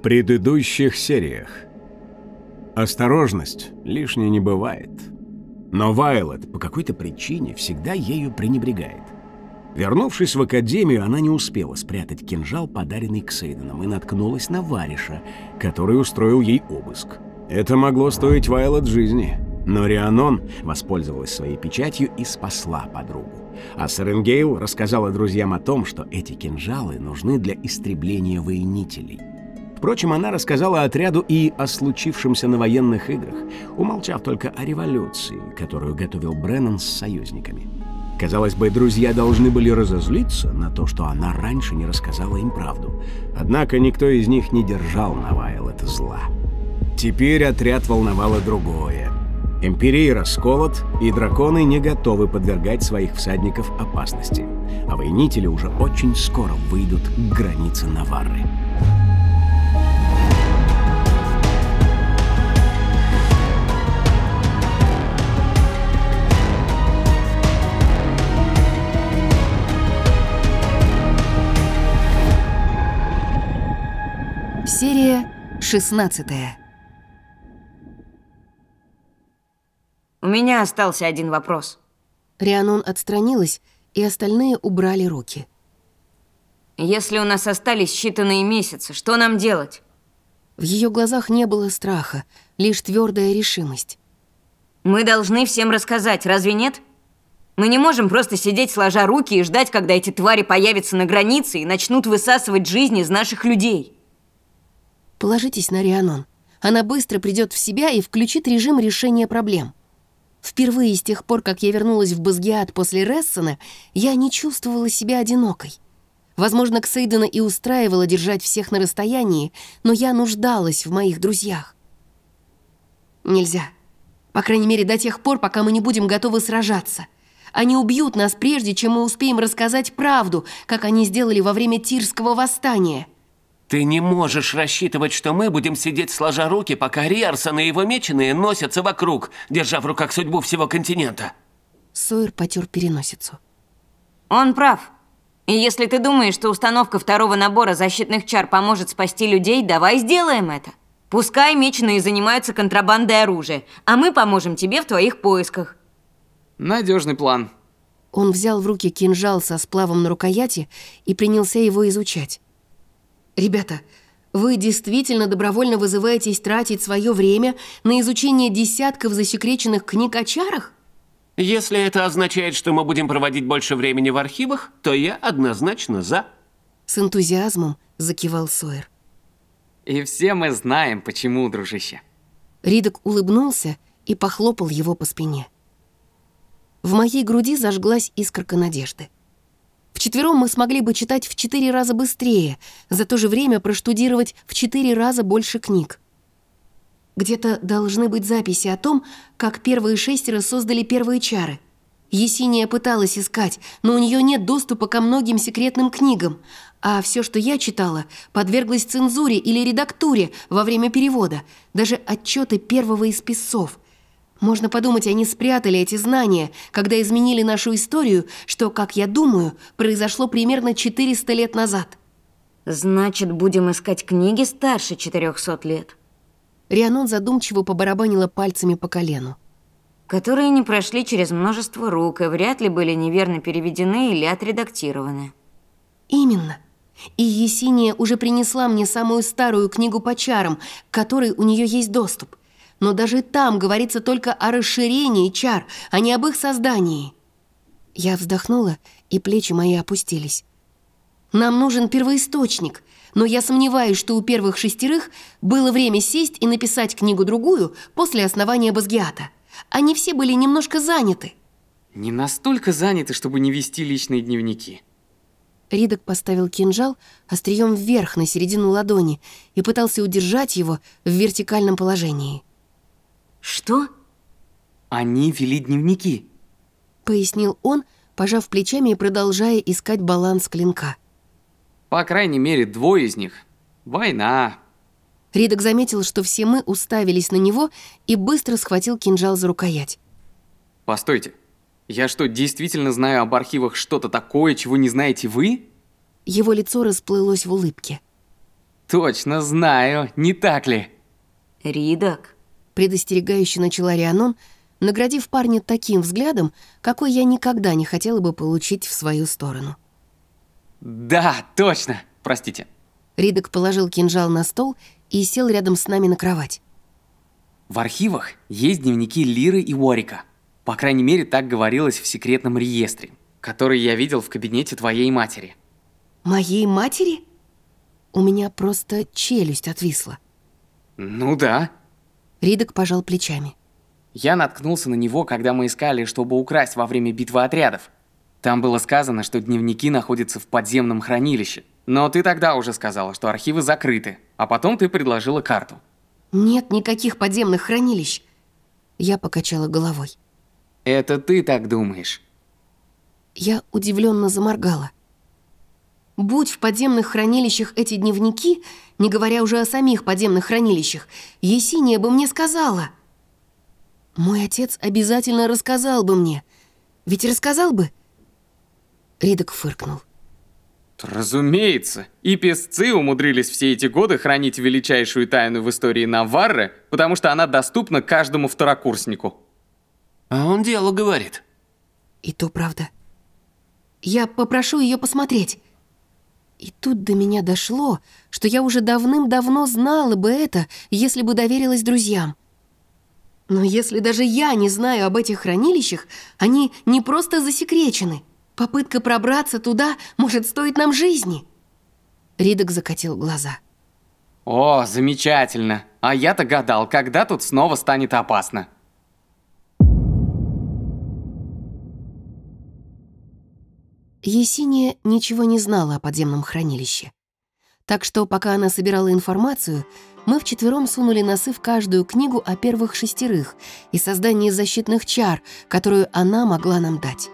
В предыдущих сериях Осторожность лишней не бывает. Но Вайлот по какой-то причине всегда ею пренебрегает. Вернувшись в академию, она не успела спрятать кинжал, подаренный Ксейденом, и наткнулась на Вариша, который устроил ей обыск. Это могло стоить Вайлот жизни, но Рианон воспользовалась своей печатью и спасла подругу. А Саренгейл рассказала друзьям о том, что эти кинжалы нужны для истребления воинителей. Впрочем, она рассказала отряду и о случившемся на военных играх, умолчав только о революции, которую готовил Бреннан с союзниками. Казалось бы, друзья должны были разозлиться на то, что она раньше не рассказала им правду. Однако никто из них не держал на это зла. Теперь отряд волновало другое. Империя расколот, и драконы не готовы подвергать своих всадников опасности. А воинители уже очень скоро выйдут к границе Наварры. Серия 16 У меня остался один вопрос. Рианон отстранилась, и остальные убрали руки. Если у нас остались считанные месяцы, что нам делать? В ее глазах не было страха, лишь твердая решимость. Мы должны всем рассказать, разве нет? Мы не можем просто сидеть сложа руки и ждать, когда эти твари появятся на границе и начнут высасывать жизнь из наших людей. Положитесь на Рианон. Она быстро придет в себя и включит режим решения проблем. Впервые с тех пор, как я вернулась в Базгиат после Рессона, я не чувствовала себя одинокой. Возможно, Ксейдена и устраивала держать всех на расстоянии, но я нуждалась в моих друзьях. Нельзя. По крайней мере, до тех пор, пока мы не будем готовы сражаться. Они убьют нас прежде, чем мы успеем рассказать правду, как они сделали во время Тирского восстания. Ты не можешь рассчитывать, что мы будем сидеть сложа руки, пока Риарсон и его меченые носятся вокруг, держа в руках судьбу всего континента. Сойер потер переносицу. Он прав. И если ты думаешь, что установка второго набора защитных чар поможет спасти людей, давай сделаем это. Пускай меченые занимаются контрабандой оружия, а мы поможем тебе в твоих поисках. Надежный план. Он взял в руки кинжал со сплавом на рукояти и принялся его изучать. Ребята, вы действительно добровольно вызываетесь тратить свое время на изучение десятков засекреченных книг о чарах? Если это означает, что мы будем проводить больше времени в архивах, то я однозначно за. С энтузиазмом закивал Сойер. И все мы знаем, почему, дружище. Ридок улыбнулся и похлопал его по спине. В моей груди зажглась искорка надежды. Вчетвером мы смогли бы читать в четыре раза быстрее, за то же время проштудировать в четыре раза больше книг. Где-то должны быть записи о том, как первые шестеро создали первые чары. Есения пыталась искать, но у нее нет доступа ко многим секретным книгам, а все, что я читала, подверглось цензуре или редактуре во время перевода, даже отчеты первого из писцов – можно подумать, они спрятали эти знания, когда изменили нашу историю, что, как я думаю, произошло примерно 400 лет назад. Значит, будем искать книги старше 400 лет. Рианон задумчиво побарабанила пальцами по колену. Которые не прошли через множество рук и вряд ли были неверно переведены или отредактированы. Именно. И Есения уже принесла мне самую старую книгу по чарам, к которой у нее есть доступ но даже там говорится только о расширении чар, а не об их создании. Я вздохнула, и плечи мои опустились. Нам нужен первоисточник, но я сомневаюсь, что у первых шестерых было время сесть и написать книгу-другую после основания Базгиата. Они все были немножко заняты. Не настолько заняты, чтобы не вести личные дневники. Ридок поставил кинжал острием вверх на середину ладони и пытался удержать его в вертикальном положении. Что? Они вели дневники. Пояснил он, пожав плечами и продолжая искать баланс клинка. По крайней мере, двое из них. Война. Ридок заметил, что все мы уставились на него и быстро схватил кинжал за рукоять. Постойте. Я что, действительно знаю об архивах что-то такое, чего не знаете вы? Его лицо расплылось в улыбке. Точно знаю, не так ли? Ридок. Предостерегающе начала Рианон, наградив парня таким взглядом, какой я никогда не хотела бы получить в свою сторону. Да, точно. Простите. Ридок положил кинжал на стол и сел рядом с нами на кровать. В архивах есть дневники Лиры и Уорика. По крайней мере, так говорилось в секретном реестре, который я видел в кабинете твоей матери. Моей матери? У меня просто челюсть отвисла. Ну да. Ридок пожал плечами. Я наткнулся на него, когда мы искали, чтобы украсть во время битвы отрядов. Там было сказано, что дневники находятся в подземном хранилище. Но ты тогда уже сказала, что архивы закрыты, а потом ты предложила карту. Нет никаких подземных хранилищ. Я покачала головой. Это ты так думаешь? Я удивленно заморгала. Будь в подземных хранилищах эти дневники, не говоря уже о самих подземных хранилищах, Есения бы мне сказала. Мой отец обязательно рассказал бы мне. Ведь рассказал бы? Ридок фыркнул. Разумеется. И песцы умудрились все эти годы хранить величайшую тайну в истории Наварры, потому что она доступна каждому второкурснику. А он дело говорит. И то правда. Я попрошу ее посмотреть. И тут до меня дошло, что я уже давным-давно знала бы это, если бы доверилась друзьям. Но если даже я не знаю об этих хранилищах, они не просто засекречены. Попытка пробраться туда может стоить нам жизни. Ридок закатил глаза. О, замечательно. А я-то гадал, когда тут снова станет опасно. Есения ничего не знала о подземном хранилище. Так что, пока она собирала информацию, мы вчетвером сунули носы в каждую книгу о первых шестерых и создании защитных чар, которую она могла нам дать.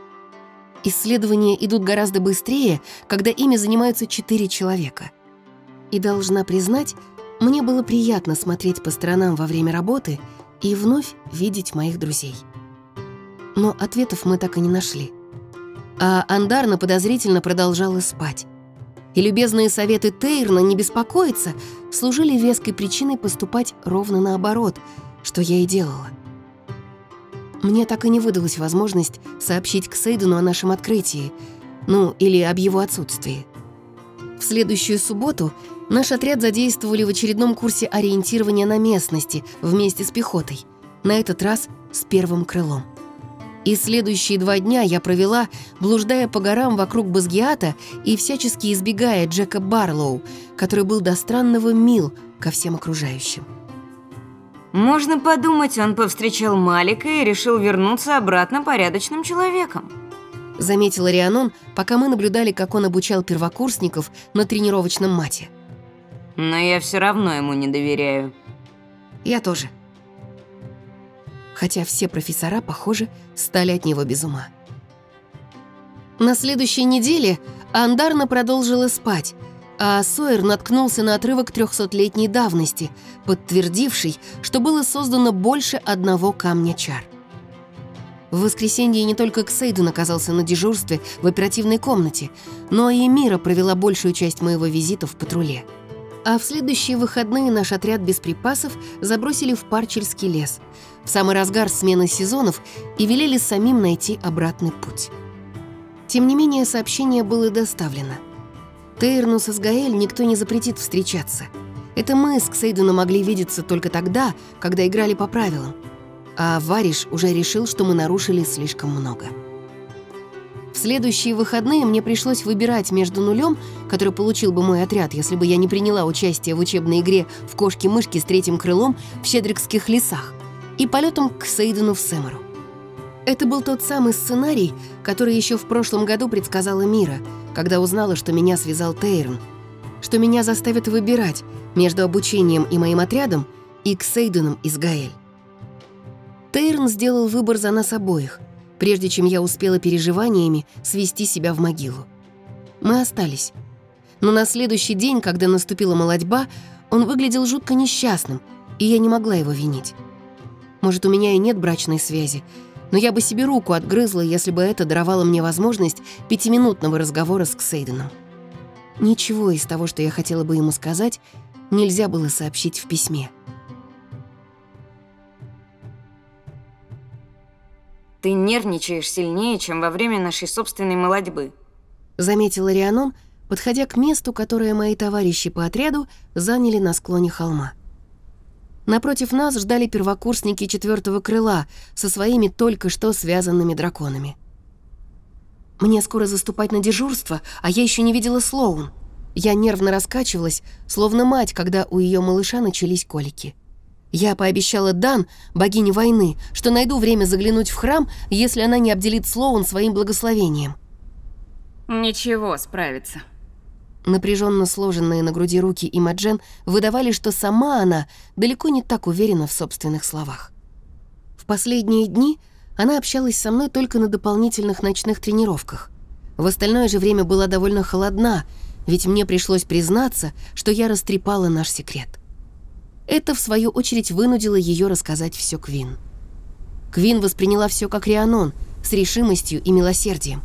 Исследования идут гораздо быстрее, когда ими занимаются четыре человека. И должна признать, мне было приятно смотреть по сторонам во время работы и вновь видеть моих друзей. Но ответов мы так и не нашли а Андарна подозрительно продолжала спать. И любезные советы Тейрна не беспокоиться служили веской причиной поступать ровно наоборот, что я и делала. Мне так и не выдалась возможность сообщить к Сейдену о нашем открытии, ну, или об его отсутствии. В следующую субботу наш отряд задействовали в очередном курсе ориентирования на местности вместе с пехотой, на этот раз с первым крылом. И следующие два дня я провела, блуждая по горам вокруг Базгиата и всячески избегая Джека Барлоу, который был до странного мил ко всем окружающим. Можно подумать, он повстречал Малика и решил вернуться обратно порядочным человеком. Заметила Рианон, пока мы наблюдали, как он обучал первокурсников на тренировочном мате. Но я все равно ему не доверяю. Я тоже хотя все профессора, похоже, стали от него без ума. На следующей неделе Андарна продолжила спать, а Сойер наткнулся на отрывок трехсотлетней давности, подтвердивший, что было создано больше одного камня чар. В воскресенье не только Ксейден оказался на дежурстве в оперативной комнате, но и Мира провела большую часть моего визита в патруле. А в следующие выходные наш отряд без припасов забросили в Парчельский лес – в самый разгар смены сезонов и велели самим найти обратный путь. Тем не менее, сообщение было доставлено. Тейрну с Асгаэль никто не запретит встречаться. Это мы с Ксейденом могли видеться только тогда, когда играли по правилам. А Вариш уже решил, что мы нарушили слишком много. В следующие выходные мне пришлось выбирать между нулем, который получил бы мой отряд, если бы я не приняла участие в учебной игре в кошки-мышки с третьим крылом в Щедрикских лесах, и полетом к Сейдену в Сэмору. Это был тот самый сценарий, который еще в прошлом году предсказала Мира, когда узнала, что меня связал Тейрн, что меня заставят выбирать между обучением и моим отрядом и Ксейденом из Гаэль. Тейрн сделал выбор за нас обоих, прежде чем я успела переживаниями свести себя в могилу. Мы остались. Но на следующий день, когда наступила молодьба, он выглядел жутко несчастным, и я не могла его винить. Может, у меня и нет брачной связи, но я бы себе руку отгрызла, если бы это даровало мне возможность пятиминутного разговора с Ксейденом. Ничего из того, что я хотела бы ему сказать, нельзя было сообщить в письме. Ты нервничаешь сильнее, чем во время нашей собственной молодьбы. Заметила Рианон, подходя к месту, которое мои товарищи по отряду заняли на склоне холма. Напротив нас ждали первокурсники четвертого крыла со своими только что связанными драконами. Мне скоро заступать на дежурство, а я еще не видела Слоун. Я нервно раскачивалась, словно мать, когда у ее малыша начались колики. Я пообещала Дан, богине войны, что найду время заглянуть в храм, если она не обделит Слоун своим благословением. Ничего, справится. Напряженно сложенные на груди руки Имаджен выдавали, что сама она далеко не так уверена в собственных словах. В последние дни она общалась со мной только на дополнительных ночных тренировках. В остальное же время была довольно холодна, ведь мне пришлось признаться, что я растрепала наш секрет. Это, в свою очередь, вынудило ее рассказать все Квин. Квин восприняла все как Рианон, с решимостью и милосердием.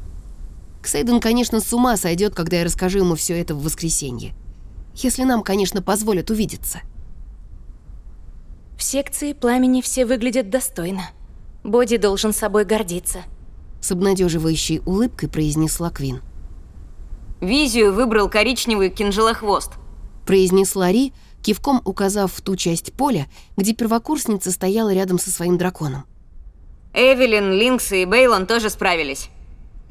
Ксейден, конечно, с ума сойдет, когда я расскажу ему все это в воскресенье. Если нам, конечно, позволят увидеться. В секции пламени все выглядят достойно. Боди должен собой гордиться. С обнадеживающей улыбкой произнесла Квин. Визию выбрал коричневый кинжалохвост. Произнесла Ри, кивком указав в ту часть поля, где первокурсница стояла рядом со своим драконом. Эвелин, Линкс и Бейлон тоже справились.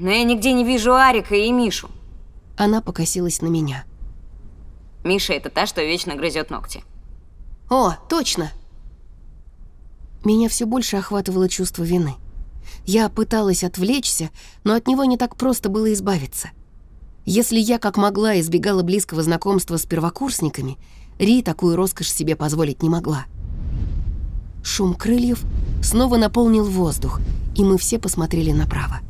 Но я нигде не вижу Арика и Мишу. Она покосилась на меня. Миша это та, что вечно грызет ногти. О, точно. Меня все больше охватывало чувство вины. Я пыталась отвлечься, но от него не так просто было избавиться. Если я как могла избегала близкого знакомства с первокурсниками, Ри такую роскошь себе позволить не могла. Шум крыльев снова наполнил воздух, и мы все посмотрели направо.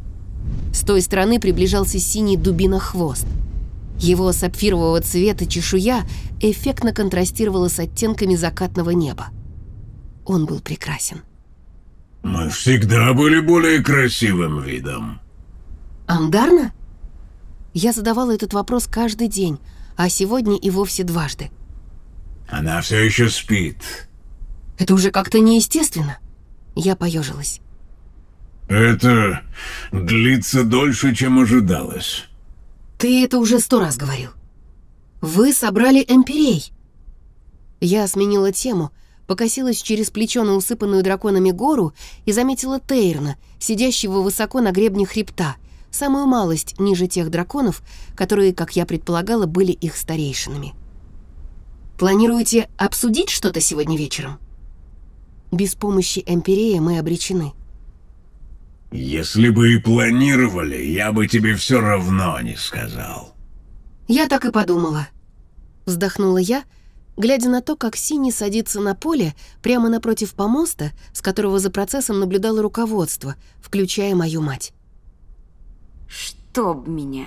С той стороны приближался синий дубина-хвост. Его сапфирового цвета чешуя эффектно контрастировала с оттенками закатного неба. Он был прекрасен. Мы всегда были более красивым видом. Андарна? Я задавала этот вопрос каждый день, а сегодня и вовсе дважды. Она все еще спит. Это уже как-то неестественно. Я поежилась. Это длится дольше, чем ожидалось. Ты это уже сто раз говорил. Вы собрали эмпирей. Я сменила тему, покосилась через плечо на усыпанную драконами гору и заметила Тейрна, сидящего высоко на гребне хребта, самую малость ниже тех драконов, которые, как я предполагала, были их старейшинами. Планируете обсудить что-то сегодня вечером? Без помощи Эмпирея мы обречены. Если бы и планировали, я бы тебе все равно не сказал. Я так и подумала. Вздохнула я, глядя на то, как Синий садится на поле прямо напротив помоста, с которого за процессом наблюдало руководство, включая мою мать. Чтоб меня.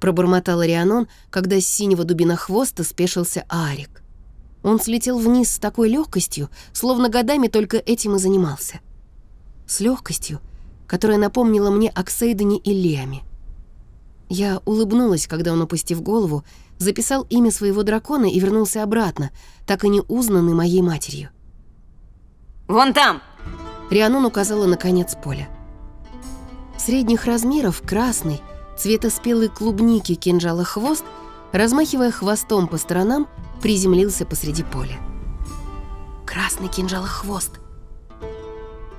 Пробормотал Рианон, когда с синего дубина хвоста спешился Арик. Он слетел вниз с такой легкостью, словно годами только этим и занимался. С легкостью, которая напомнила мне о Ксейдене и Леаме. Я улыбнулась, когда он, опустив голову, записал имя своего дракона и вернулся обратно, так и не узнанный моей матерью. «Вон там!» Рианон указала на конец поля. Средних размеров, красный, цвета спелой клубники кинжала хвост, размахивая хвостом по сторонам, приземлился посреди поля. Красный кинжал хвост.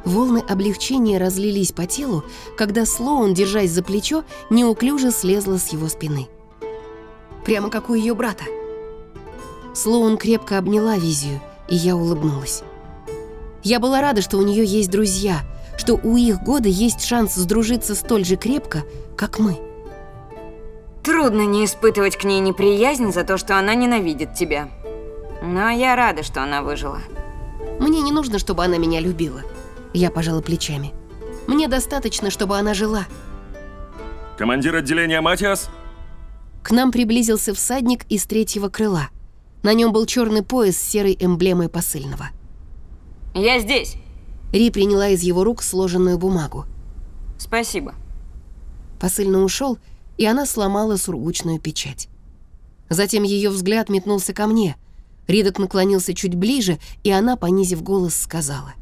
Волны облегчения разлились по телу, когда Слоун, держась за плечо, неуклюже слезла с его спины. Прямо как у ее брата. Слоун крепко обняла Визию, и я улыбнулась. Я была рада, что у нее есть друзья, что у их года есть шанс сдружиться столь же крепко, как мы. Трудно не испытывать к ней неприязнь за то, что она ненавидит тебя. Но я рада, что она выжила. Мне не нужно, чтобы она меня любила. Я пожала плечами. Мне достаточно, чтобы она жила. Командир отделения Матиас? К нам приблизился всадник из третьего крыла. На нем был черный пояс с серой эмблемой посыльного. Я здесь. Ри приняла из его рук сложенную бумагу. Спасибо. Посыльный ушел, и она сломала сургучную печать. Затем ее взгляд метнулся ко мне. Ридок наклонился чуть ближе, и она, понизив голос, сказала.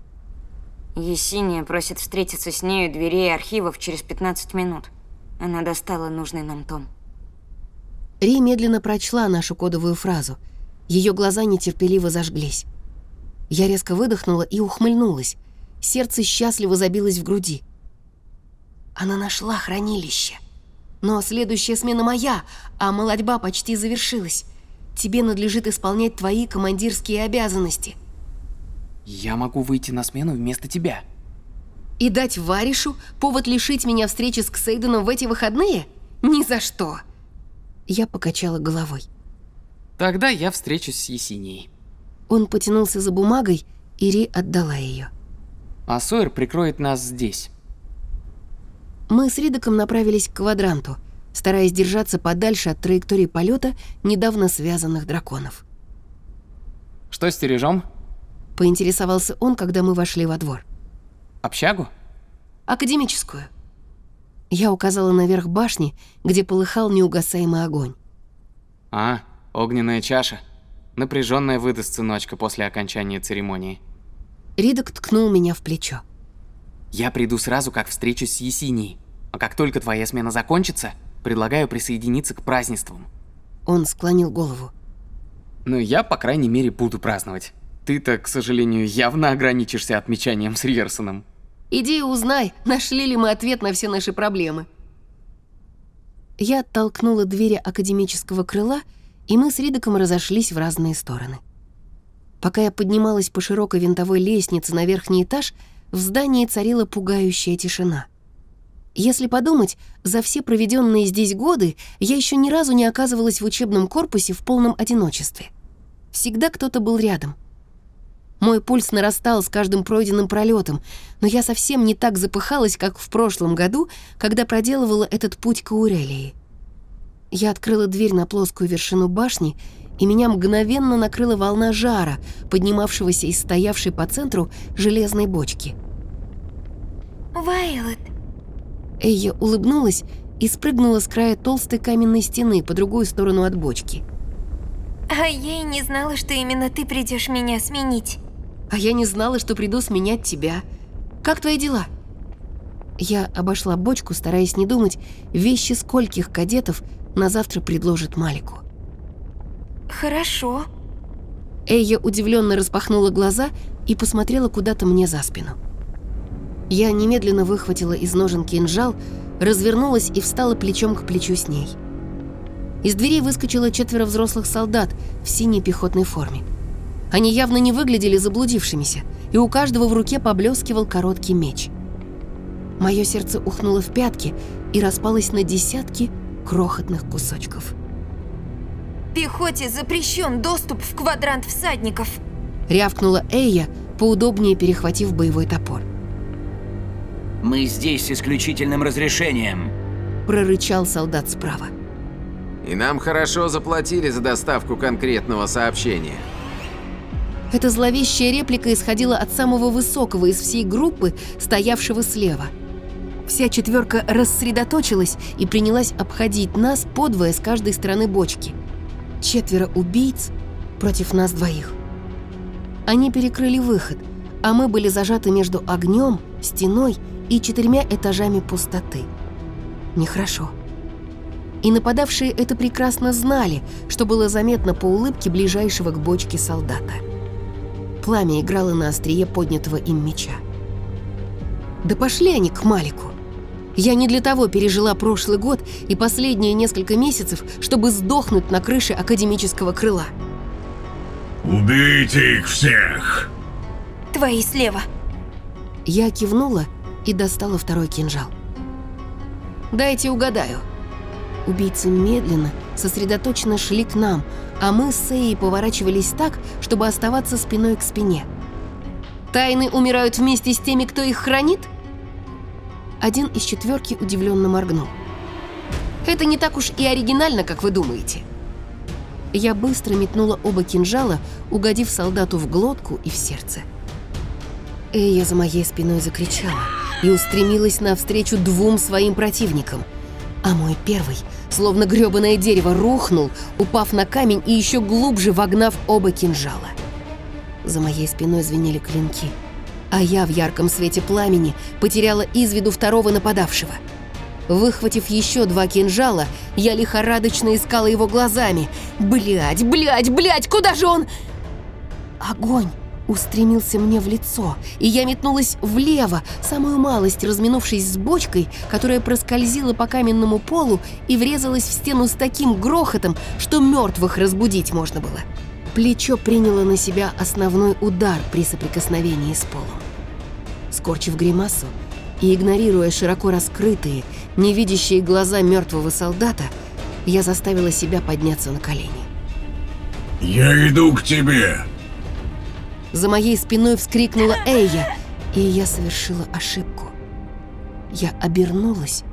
Есения просит встретиться с ней у дверей архивов через 15 минут. Она достала нужный нам том. Ри медленно прочла нашу кодовую фразу. Ее глаза нетерпеливо зажглись. Я резко выдохнула и ухмыльнулась. Сердце счастливо забилось в груди. Она нашла хранилище. Но следующая смена моя, а молодьба почти завершилась. Тебе надлежит исполнять твои командирские обязанности. Я могу выйти на смену вместо тебя. И дать Варишу повод лишить меня встречи с Ксейденом в эти выходные? Ни за что. Я покачала головой. Тогда я встречусь с Есенией. Он потянулся за бумагой, и Ри отдала ее. А Сойер прикроет нас здесь. Мы с Ридоком направились к квадранту, стараясь держаться подальше от траектории полета недавно связанных драконов. Что стережем? Поинтересовался он, когда мы вошли во двор. Общагу? Академическую. Я указала наверх башни, где полыхал неугасаемый огонь. А, огненная чаша. Напряженная выдастся ночка после окончания церемонии. Ридок ткнул меня в плечо. Я приду сразу, как встречусь с Есенией. А как только твоя смена закончится, предлагаю присоединиться к празднествам. Он склонил голову. Ну, я, по крайней мере, буду праздновать. Ты-то, к сожалению, явно ограничишься отмечанием с Риерсоном. Иди и узнай, нашли ли мы ответ на все наши проблемы. Я оттолкнула двери академического крыла, и мы с Ридоком разошлись в разные стороны. Пока я поднималась по широкой винтовой лестнице на верхний этаж, в здании царила пугающая тишина. Если подумать, за все проведенные здесь годы я еще ни разу не оказывалась в учебном корпусе в полном одиночестве. Всегда кто-то был рядом. Мой пульс нарастал с каждым пройденным пролетом, но я совсем не так запыхалась, как в прошлом году, когда проделывала этот путь к Аурелии. Я открыла дверь на плоскую вершину башни, и меня мгновенно накрыла волна жара, поднимавшегося из стоявшей по центру железной бочки. Вайлот, Эйя улыбнулась и спрыгнула с края толстой каменной стены по другую сторону от бочки. а я и не знала, что именно ты придешь меня сменить. А я не знала, что приду сменять тебя. Как твои дела? Я обошла бочку, стараясь не думать, вещи скольких кадетов на завтра предложит Малику. Хорошо. Эйя удивленно распахнула глаза и посмотрела куда-то мне за спину. Я немедленно выхватила из ножен кинжал, развернулась и встала плечом к плечу с ней. Из дверей выскочило четверо взрослых солдат в синей пехотной форме. Они явно не выглядели заблудившимися, и у каждого в руке поблескивал короткий меч. Мое сердце ухнуло в пятки и распалось на десятки крохотных кусочков. Пехоте запрещен доступ в квадрант всадников. Рявкнула Эйя, поудобнее перехватив боевой топор. Мы здесь с исключительным разрешением. Прорычал солдат справа. И нам хорошо заплатили за доставку конкретного сообщения. Эта зловещая реплика исходила от самого высокого из всей группы, стоявшего слева. Вся четверка рассредоточилась и принялась обходить нас подвое с каждой стороны бочки. Четверо убийц против нас двоих. Они перекрыли выход, а мы были зажаты между огнем, стеной и четырьмя этажами пустоты. Нехорошо. И нападавшие это прекрасно знали, что было заметно по улыбке ближайшего к бочке солдата. Пламя играло на острие поднятого им меча. Да пошли они к Малику. Я не для того пережила прошлый год и последние несколько месяцев, чтобы сдохнуть на крыше академического крыла. Убейте их всех! Твои слева. Я кивнула, и достала второй кинжал. «Дайте угадаю». Убийцы медленно, сосредоточенно шли к нам, а мы с Эей поворачивались так, чтобы оставаться спиной к спине. «Тайны умирают вместе с теми, кто их хранит?» Один из четверки удивленно моргнул. «Это не так уж и оригинально, как вы думаете». Я быстро метнула оба кинжала, угодив солдату в глотку и в сердце. Эя за моей спиной закричала и устремилась навстречу двум своим противникам. А мой первый, словно грёбаное дерево, рухнул, упав на камень и еще глубже вогнав оба кинжала. За моей спиной звенели клинки, а я в ярком свете пламени потеряла из виду второго нападавшего — Выхватив еще два кинжала, я лихорадочно искала его глазами. Блять, блять, блять, куда же он? Огонь устремился мне в лицо, и я метнулась влево, самую малость разминувшись с бочкой, которая проскользила по каменному полу и врезалась в стену с таким грохотом, что мертвых разбудить можно было. Плечо приняло на себя основной удар при соприкосновении с полом. Скорчив гримасу и игнорируя широко раскрытые, невидящие глаза мертвого солдата, я заставила себя подняться на колени. «Я иду к тебе!» За моей спиной вскрикнула Эйя, и я совершила ошибку. Я обернулась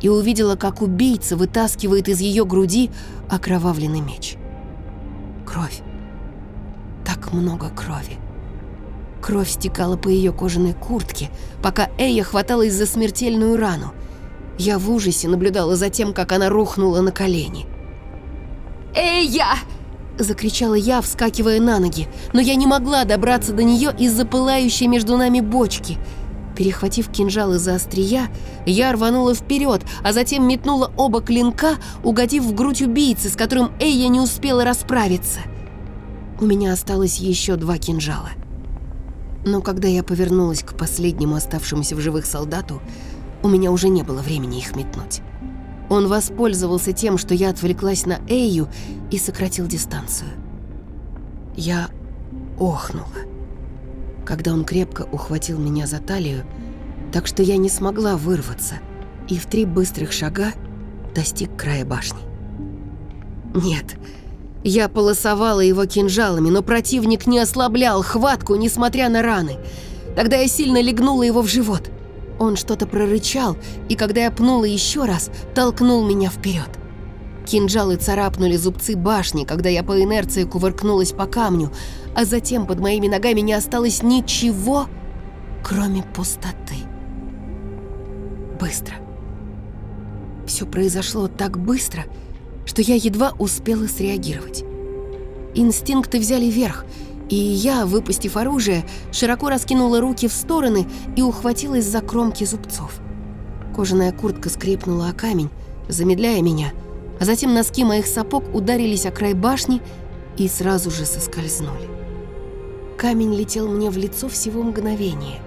и увидела, как убийца вытаскивает из ее груди окровавленный меч. Кровь. Так много крови. Кровь стекала по ее кожаной куртке, пока Эя хваталась за смертельную рану – я в ужасе наблюдала за тем, как она рухнула на колени. «Эй, я!» – закричала я, вскакивая на ноги, но я не могла добраться до нее из-за пылающей между нами бочки. Перехватив кинжал из-за острия, я рванула вперед, а затем метнула оба клинка, угодив в грудь убийцы, с которым Эйя не успела расправиться. У меня осталось еще два кинжала. Но когда я повернулась к последнему оставшемуся в живых солдату, у меня уже не было времени их метнуть. Он воспользовался тем, что я отвлеклась на Эйю и сократил дистанцию. Я охнула, когда он крепко ухватил меня за талию, так что я не смогла вырваться и в три быстрых шага достиг края башни. Нет, я полосовала его кинжалами, но противник не ослаблял хватку, несмотря на раны. Тогда я сильно легнула его в живот – он что-то прорычал, и когда я пнула еще раз, толкнул меня вперед. Кинжалы царапнули зубцы башни, когда я по инерции кувыркнулась по камню, а затем под моими ногами не осталось ничего, кроме пустоты. Быстро. Все произошло так быстро, что я едва успела среагировать. Инстинкты взяли верх — и я, выпустив оружие, широко раскинула руки в стороны и ухватилась за кромки зубцов. Кожаная куртка скрипнула о камень, замедляя меня, а затем носки моих сапог ударились о край башни и сразу же соскользнули. Камень летел мне в лицо всего мгновение,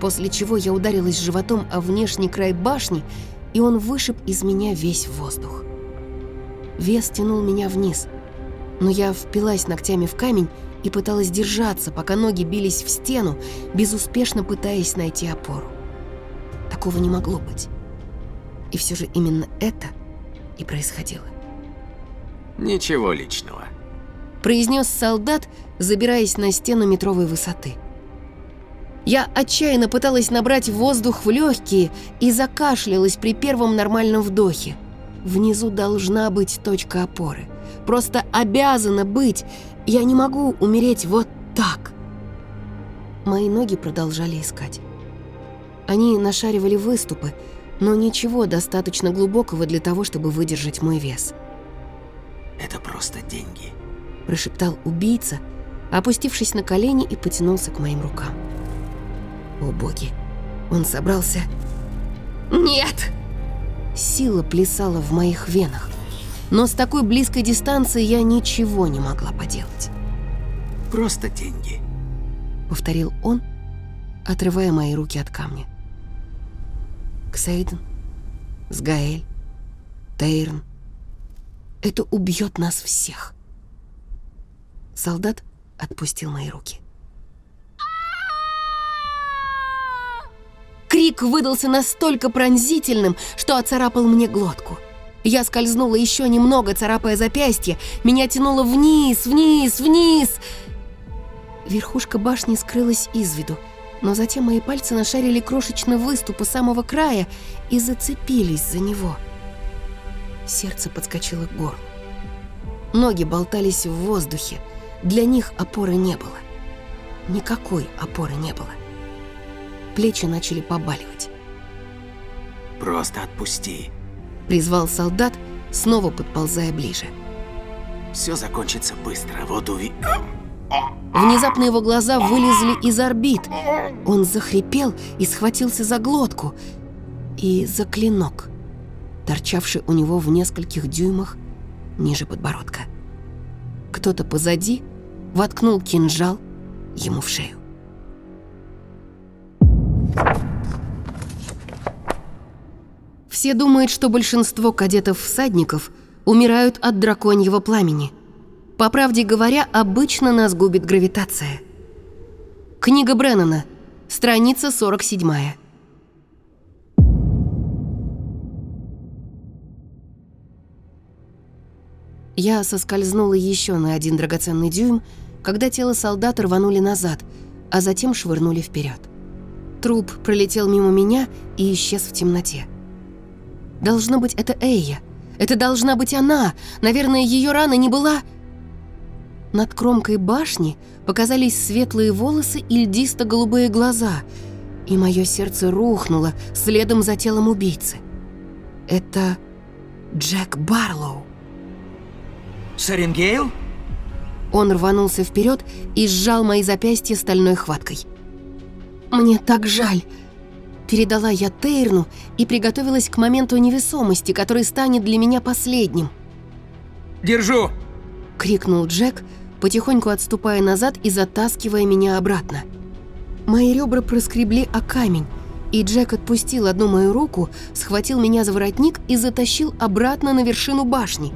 после чего я ударилась животом о внешний край башни, и он вышиб из меня весь воздух. Вес тянул меня вниз, но я впилась ногтями в камень и пыталась держаться, пока ноги бились в стену, безуспешно пытаясь найти опору. Такого не могло быть. И все же именно это и происходило. «Ничего личного», — произнес солдат, забираясь на стену метровой высоты. Я отчаянно пыталась набрать воздух в легкие и закашлялась при первом нормальном вдохе. Внизу должна быть точка опоры. Просто обязана быть, я не могу умереть вот так. Мои ноги продолжали искать. Они нашаривали выступы, но ничего достаточно глубокого для того, чтобы выдержать мой вес. «Это просто деньги», – прошептал убийца, опустившись на колени и потянулся к моим рукам. О боги, он собрался... Нет! Сила плясала в моих венах но с такой близкой дистанции я ничего не могла поделать. «Просто деньги», — повторил он, отрывая мои руки от камня. Ксейден, Сгаэль, Тейрн. Это убьет нас всех. Солдат отпустил мои руки. Крик выдался настолько пронзительным, что оцарапал мне глотку. Я скользнула еще немного, царапая запястье. Меня тянуло вниз, вниз, вниз. Верхушка башни скрылась из виду, но затем мои пальцы нашарили крошечный выступ у самого края и зацепились за него. Сердце подскочило к горлу. Ноги болтались в воздухе. Для них опоры не было. Никакой опоры не было. Плечи начали побаливать. Просто отпусти. Призвал солдат, снова подползая ближе. Все закончится быстро, вот уви... Внезапно его глаза вылезли из орбит. Он захрипел и схватился за глотку и за клинок, торчавший у него в нескольких дюймах ниже подбородка. Кто-то позади воткнул кинжал ему в шею. Все думают, что большинство кадетов-всадников умирают от драконьего пламени. По правде говоря, обычно нас губит гравитация. Книга Бреннана, страница 47. Я соскользнула еще на один драгоценный дюйм, когда тело солдата рванули назад, а затем швырнули вперед. Труп пролетел мимо меня и исчез в темноте. Должно быть, это Эйя. Это должна быть она. Наверное, ее рана не была... Над кромкой башни показались светлые волосы и льдисто-голубые глаза, и мое сердце рухнуло следом за телом убийцы. Это Джек Барлоу. Саренгейл? Он рванулся вперед и сжал мои запястья стальной хваткой. «Мне так жаль!» Передала я Тейрну и приготовилась к моменту невесомости, который станет для меня последним. «Держу!» — крикнул Джек, потихоньку отступая назад и затаскивая меня обратно. Мои ребра проскребли о камень, и Джек отпустил одну мою руку, схватил меня за воротник и затащил обратно на вершину башни.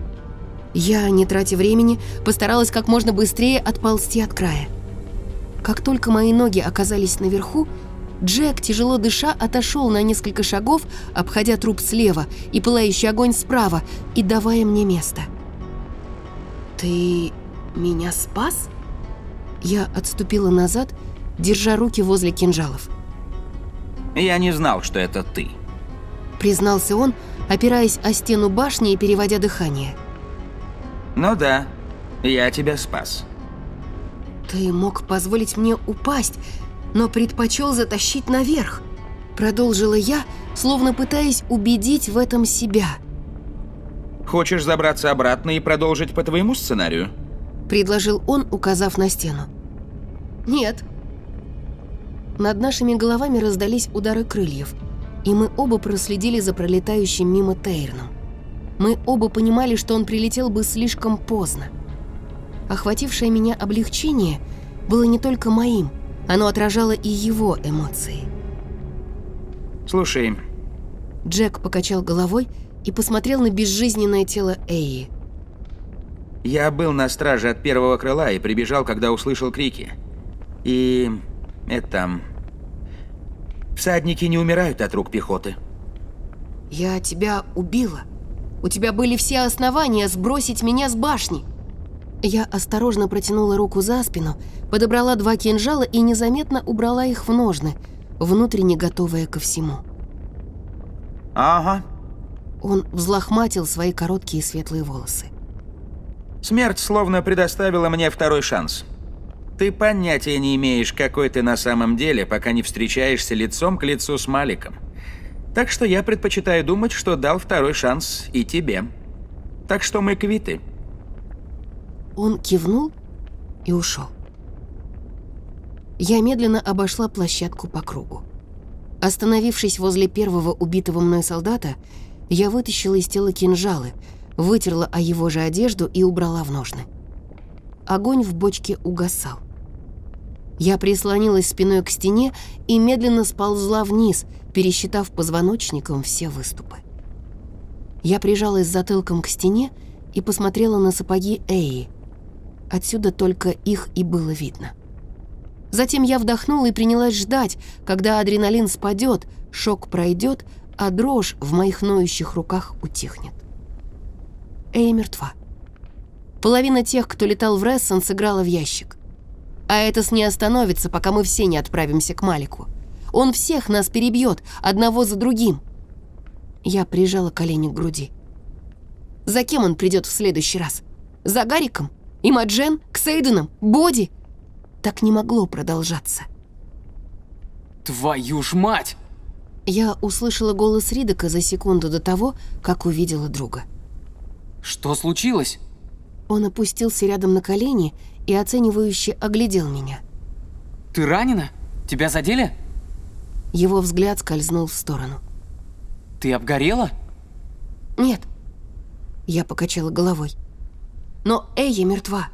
Я, не тратя времени, постаралась как можно быстрее отползти от края. Как только мои ноги оказались наверху, Джек, тяжело дыша, отошел на несколько шагов, обходя труп слева и пылающий огонь справа, и давая мне место. «Ты меня спас?» Я отступила назад, держа руки возле кинжалов. «Я не знал, что это ты», — признался он, опираясь о стену башни и переводя дыхание. «Ну да, я тебя спас». «Ты мог позволить мне упасть, но предпочел затащить наверх», — продолжила я, словно пытаясь убедить в этом себя. «Хочешь забраться обратно и продолжить по твоему сценарию?» — предложил он, указав на стену. «Нет». Над нашими головами раздались удары крыльев, и мы оба проследили за пролетающим мимо Тейрном. Мы оба понимали, что он прилетел бы слишком поздно. Охватившее меня облегчение было не только моим — оно отражало и его эмоции. «Слушай...» Джек покачал головой и посмотрел на безжизненное тело Эи. «Я был на страже от первого крыла и прибежал, когда услышал крики. И... это... Всадники не умирают от рук пехоты». «Я тебя убила. У тебя были все основания сбросить меня с башни». Я осторожно протянула руку за спину, подобрала два кинжала и незаметно убрала их в ножны, внутренне готовая ко всему. «Ага». Он взлохматил свои короткие светлые волосы. «Смерть словно предоставила мне второй шанс. Ты понятия не имеешь, какой ты на самом деле, пока не встречаешься лицом к лицу с Маликом. Так что я предпочитаю думать, что дал второй шанс и тебе. Так что мы квиты». Он кивнул и ушел. Я медленно обошла площадку по кругу. Остановившись возле первого убитого мной солдата, я вытащила из тела кинжалы, вытерла о его же одежду и убрала в ножны. Огонь в бочке угасал. Я прислонилась спиной к стене и медленно сползла вниз, пересчитав позвоночником все выступы. Я прижалась затылком к стене и посмотрела на сапоги Эи, Отсюда только их и было видно. Затем я вдохнула и принялась ждать, когда адреналин спадет, Шок пройдет, а дрожь в моих ноющих руках утихнет. Эй мертва. Половина тех, кто летал в Рессон, сыграла в ящик. А Этос не остановится, пока мы все не отправимся к Малику. Он всех нас перебьет, одного за другим. Я прижала колени к груди. За кем он придет в следующий раз? За Гариком? Имаджен? Ксейденом? Боди? Так не могло продолжаться. Твою ж мать! Я услышала голос Ридока за секунду до того, как увидела друга. Что случилось? Он опустился рядом на колени и оценивающе оглядел меня. Ты ранена? Тебя задели? Его взгляд скользнул в сторону. Ты обгорела? Нет. Я покачала головой. Но Эя мертва.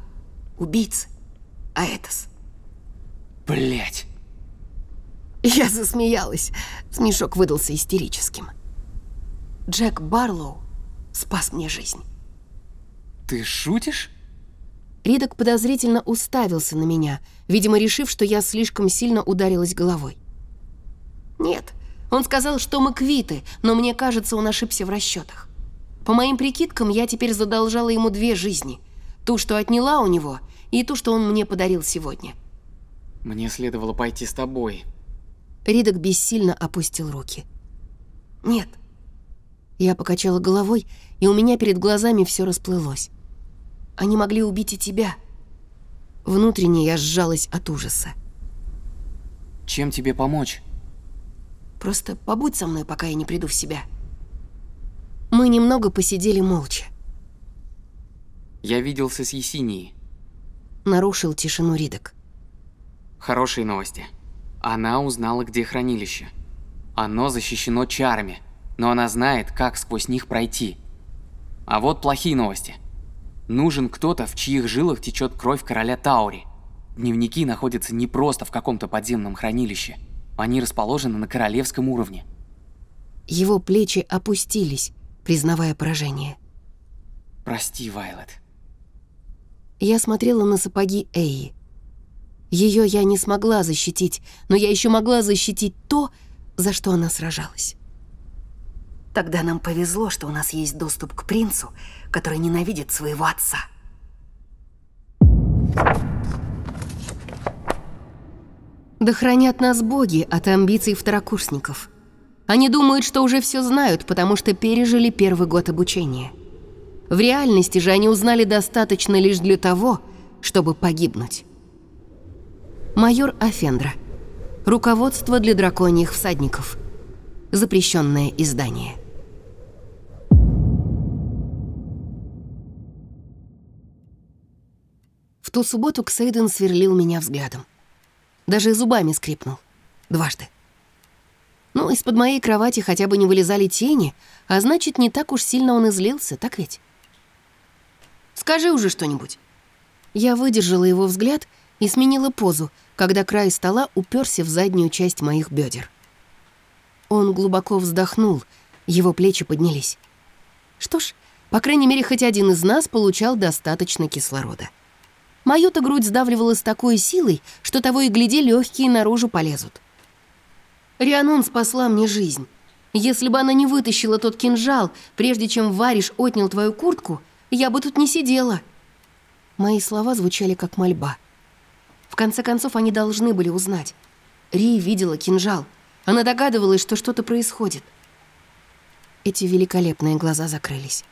Убийца. Аэтос. Блять. Я засмеялась. Смешок выдался истерическим. Джек Барлоу спас мне жизнь. Ты шутишь? Ридок подозрительно уставился на меня, видимо, решив, что я слишком сильно ударилась головой. Нет, он сказал, что мы квиты, но мне кажется, он ошибся в расчетах. По моим прикидкам, я теперь задолжала ему две жизни. Ту, что отняла у него, и ту, что он мне подарил сегодня. Мне следовало пойти с тобой. Ридок бессильно опустил руки. Нет. Я покачала головой, и у меня перед глазами все расплылось. Они могли убить и тебя. Внутренне я сжалась от ужаса. Чем тебе помочь? Просто побудь со мной, пока я не приду в себя. Мы немного посидели молча. Я виделся с Есинией. Нарушил тишину Ридок. Хорошие новости. Она узнала, где хранилище. Оно защищено чарами, но она знает, как сквозь них пройти. А вот плохие новости. Нужен кто-то, в чьих жилах течет кровь короля Таури. Дневники находятся не просто в каком-то подземном хранилище – они расположены на королевском уровне. Его плечи опустились, признавая поражение. Прости, Вайлет. Я смотрела на сапоги Эи. Ее я не смогла защитить, но я еще могла защитить то, за что она сражалась. Тогда нам повезло, что у нас есть доступ к принцу, который ненавидит своего отца. Да хранят нас боги от амбиций второкурсников. Они думают, что уже все знают, потому что пережили первый год обучения. В реальности же они узнали достаточно лишь для того, чтобы погибнуть. Майор Афендра. Руководство для драконьих всадников. Запрещенное издание. В ту субботу Ксейден сверлил меня взглядом. Даже зубами скрипнул. Дважды. Ну, из-под моей кровати хотя бы не вылезали тени, а значит, не так уж сильно он излился, так ведь? Скажи уже что-нибудь. Я выдержала его взгляд и сменила позу, когда край стола уперся в заднюю часть моих бедер. Он глубоко вздохнул, его плечи поднялись. Что ж, по крайней мере, хоть один из нас получал достаточно кислорода. Мою-то грудь сдавливала с такой силой, что того и гляди, легкие наружу полезут. Рианон спасла мне жизнь. Если бы она не вытащила тот кинжал, прежде чем Вариш отнял твою куртку, я бы тут не сидела. Мои слова звучали как мольба. В конце концов, они должны были узнать. Ри видела кинжал. Она догадывалась, что что-то происходит. Эти великолепные глаза закрылись.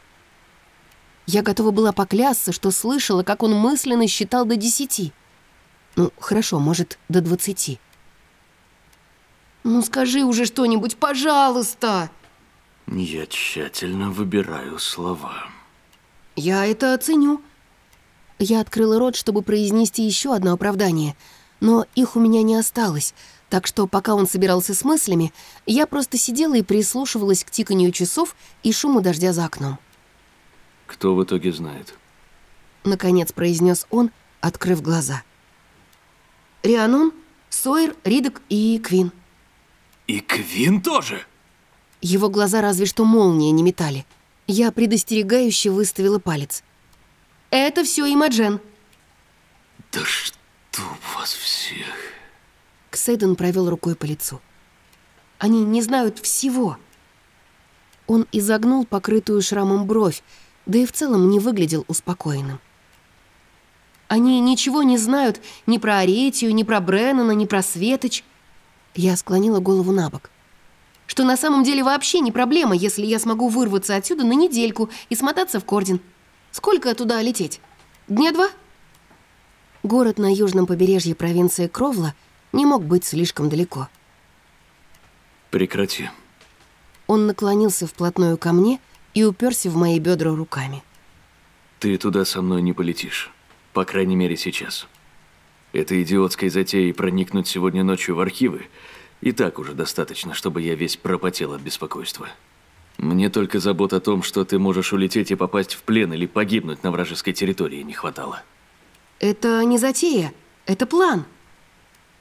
Я готова была поклясться, что слышала, как он мысленно считал до десяти. Ну, хорошо, может, до двадцати. «Ну скажи уже что-нибудь, пожалуйста!» Я тщательно выбираю слова. «Я это оценю». Я открыла рот, чтобы произнести еще одно оправдание, но их у меня не осталось, так что пока он собирался с мыслями, я просто сидела и прислушивалась к тиканью часов и шуму дождя за окном. Кто в итоге знает? Наконец произнес он, открыв глаза. Рианон, Сойер, Ридок и Квин. И Квин тоже? Его глаза разве что молнии не метали. Я предостерегающе выставила палец. Это все Имаджен. Да что вас всех? Ксейден провел рукой по лицу. Они не знают всего. Он изогнул покрытую шрамом бровь, да и в целом не выглядел успокоенным. Они ничего не знают ни про Аретию, ни про Бреннана, ни про Светоч. Я склонила голову на бок. Что на самом деле вообще не проблема, если я смогу вырваться отсюда на недельку и смотаться в Кордин. Сколько туда лететь? Дня два? Город на южном побережье провинции Кровла не мог быть слишком далеко. Прекрати. Он наклонился вплотную ко мне и уперся в мои бедра руками. Ты туда со мной не полетишь. По крайней мере, сейчас. Это идиотской затеей проникнуть сегодня ночью в архивы и так уже достаточно, чтобы я весь пропотел от беспокойства. Мне только забот о том, что ты можешь улететь и попасть в плен или погибнуть на вражеской территории не хватало. Это не затея, это план.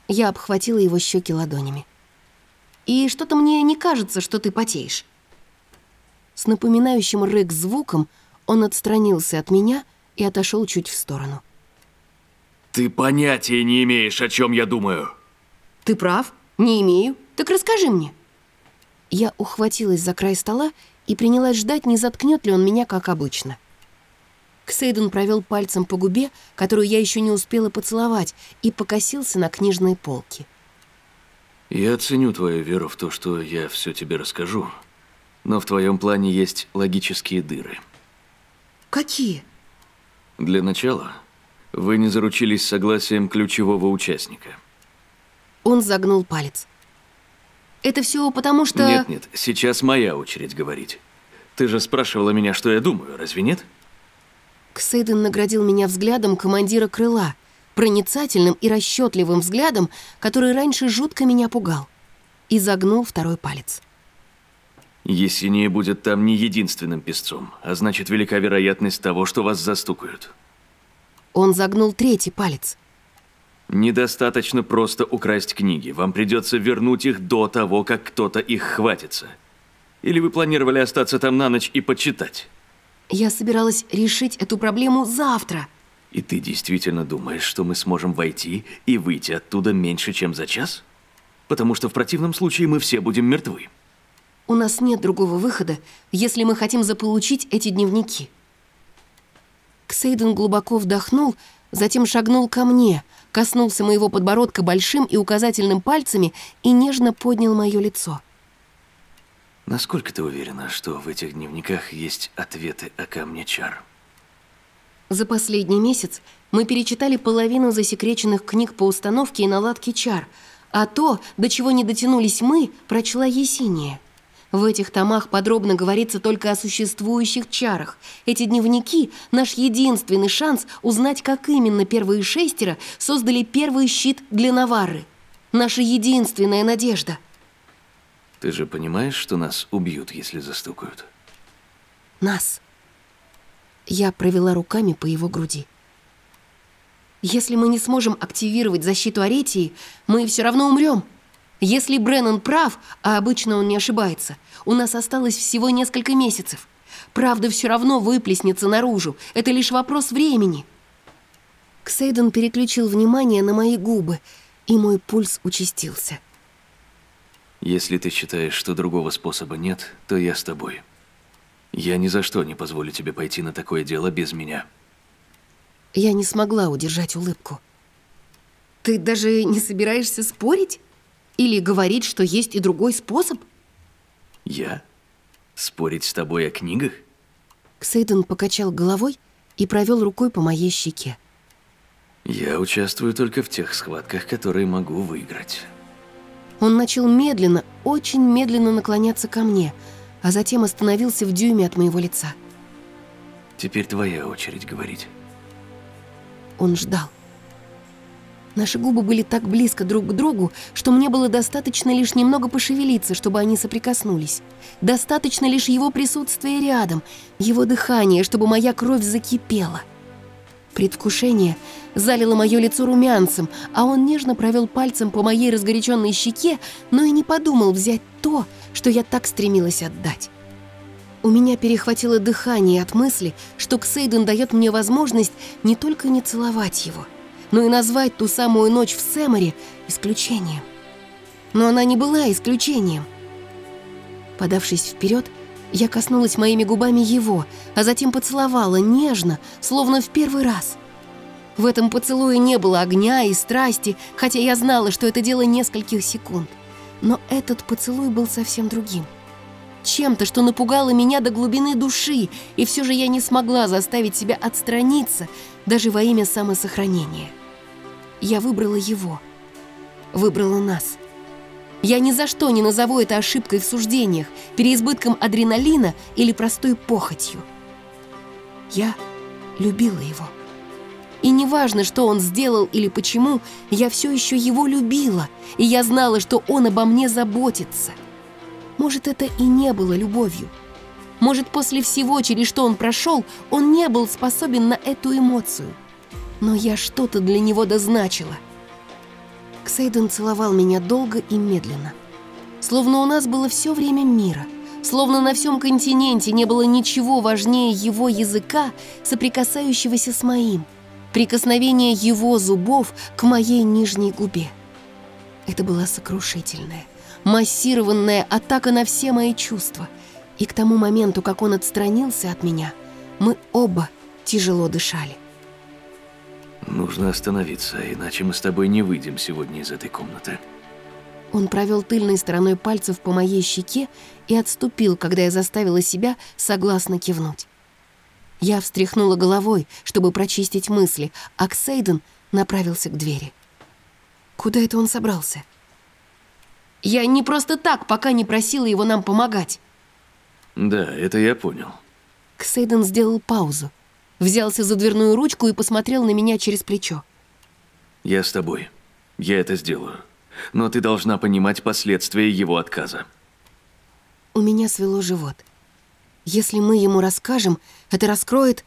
Я обхватила его щеки ладонями. И что-то мне не кажется, что ты потеешь. С напоминающим рык звуком он отстранился от меня и отошел чуть в сторону. Ты понятия не имеешь, о чем я думаю. Ты прав, не имею. Так расскажи мне. Я ухватилась за край стола и принялась ждать, не заткнет ли он меня, как обычно. Ксейден провел пальцем по губе, которую я еще не успела поцеловать, и покосился на книжной полке. Я ценю твою веру в то, что я все тебе расскажу, но в твоем плане есть логические дыры. Какие? Для начала, вы не заручились согласием ключевого участника. Он загнул палец. Это все потому, что... Нет, нет, сейчас моя очередь говорить. Ты же спрашивала меня, что я думаю, разве нет? Ксейден наградил меня взглядом командира крыла, проницательным и расчетливым взглядом, который раньше жутко меня пугал, и загнул второй палец. Есения будет там не единственным песцом, а значит, велика вероятность того, что вас застукают. Он загнул третий палец. Недостаточно просто украсть книги. Вам придется вернуть их до того, как кто-то их хватится. Или вы планировали остаться там на ночь и почитать? Я собиралась решить эту проблему завтра. И ты действительно думаешь, что мы сможем войти и выйти оттуда меньше, чем за час? Потому что в противном случае мы все будем мертвы. У нас нет другого выхода, если мы хотим заполучить эти дневники. Ксейден глубоко вдохнул, затем шагнул ко мне, коснулся моего подбородка большим и указательным пальцами и нежно поднял мое лицо. Насколько ты уверена, что в этих дневниках есть ответы о камне чар? За последний месяц мы перечитали половину засекреченных книг по установке и наладке чар, а то, до чего не дотянулись мы, прочла Есения. В этих томах подробно говорится только о существующих чарах. Эти дневники – наш единственный шанс узнать, как именно первые шестеро создали первый щит для Наварры. Наша единственная надежда. Ты же понимаешь, что нас убьют, если застукают? Нас. Я провела руками по его груди. Если мы не сможем активировать защиту Аретии, мы все равно умрем. Если Бреннан прав, а обычно он не ошибается, у нас осталось всего несколько месяцев. Правда все равно выплеснется наружу. Это лишь вопрос времени. Ксейден переключил внимание на мои губы, и мой пульс участился. Если ты считаешь, что другого способа нет, то я с тобой. Я ни за что не позволю тебе пойти на такое дело без меня. Я не смогла удержать улыбку. Ты даже не собираешься спорить? Или говорить, что есть и другой способ? Я? Спорить с тобой о книгах? Ксейден покачал головой и провел рукой по моей щеке. Я участвую только в тех схватках, которые могу выиграть. Он начал медленно, очень медленно наклоняться ко мне, а затем остановился в дюйме от моего лица. Теперь твоя очередь говорить. Он ждал. Наши губы были так близко друг к другу, что мне было достаточно лишь немного пошевелиться, чтобы они соприкоснулись. Достаточно лишь его присутствия рядом, его дыхания, чтобы моя кровь закипела. Предвкушение залило мое лицо румянцем, а он нежно провел пальцем по моей разгоряченной щеке, но и не подумал взять то, что я так стремилась отдать. У меня перехватило дыхание от мысли, что Ксейден дает мне возможность не только не целовать его — но и назвать ту самую ночь в Сэморе исключением. но она не была исключением. Подавшись вперед, я коснулась моими губами его, а затем поцеловала нежно, словно в первый раз. В этом поцелуе не было огня и страсти, хотя я знала, что это дело нескольких секунд. Но этот поцелуй был совсем другим. Чем-то, что напугало меня до глубины души, и все же я не смогла заставить себя отстраниться, даже во имя самосохранения. Я выбрала его. Выбрала нас. Я ни за что не назову это ошибкой в суждениях, переизбытком адреналина или простой похотью. Я любила его. И неважно, что он сделал или почему, я все еще его любила, и я знала, что он обо мне заботится. Может, это и не было любовью. Может, после всего, через что он прошел, он не был способен на эту эмоцию. Но я что-то для него дозначила. Ксейден целовал меня долго и медленно. Словно у нас было все время мира. Словно на всем континенте не было ничего важнее его языка, соприкасающегося с моим. Прикосновение его зубов к моей нижней губе. Это была сокрушительная, массированная атака на все мои чувства. И к тому моменту, как он отстранился от меня, мы оба тяжело дышали. Нужно остановиться, иначе мы с тобой не выйдем сегодня из этой комнаты. Он провел тыльной стороной пальцев по моей щеке и отступил, когда я заставила себя согласно кивнуть. Я встряхнула головой, чтобы прочистить мысли, а Ксейден направился к двери. Куда это он собрался? Я не просто так пока не просила его нам помогать. Да, это я понял. Ксейден сделал паузу, взялся за дверную ручку и посмотрел на меня через плечо. Я с тобой. Я это сделаю. Но ты должна понимать последствия его отказа. У меня свело живот. Если мы ему расскажем, это раскроет...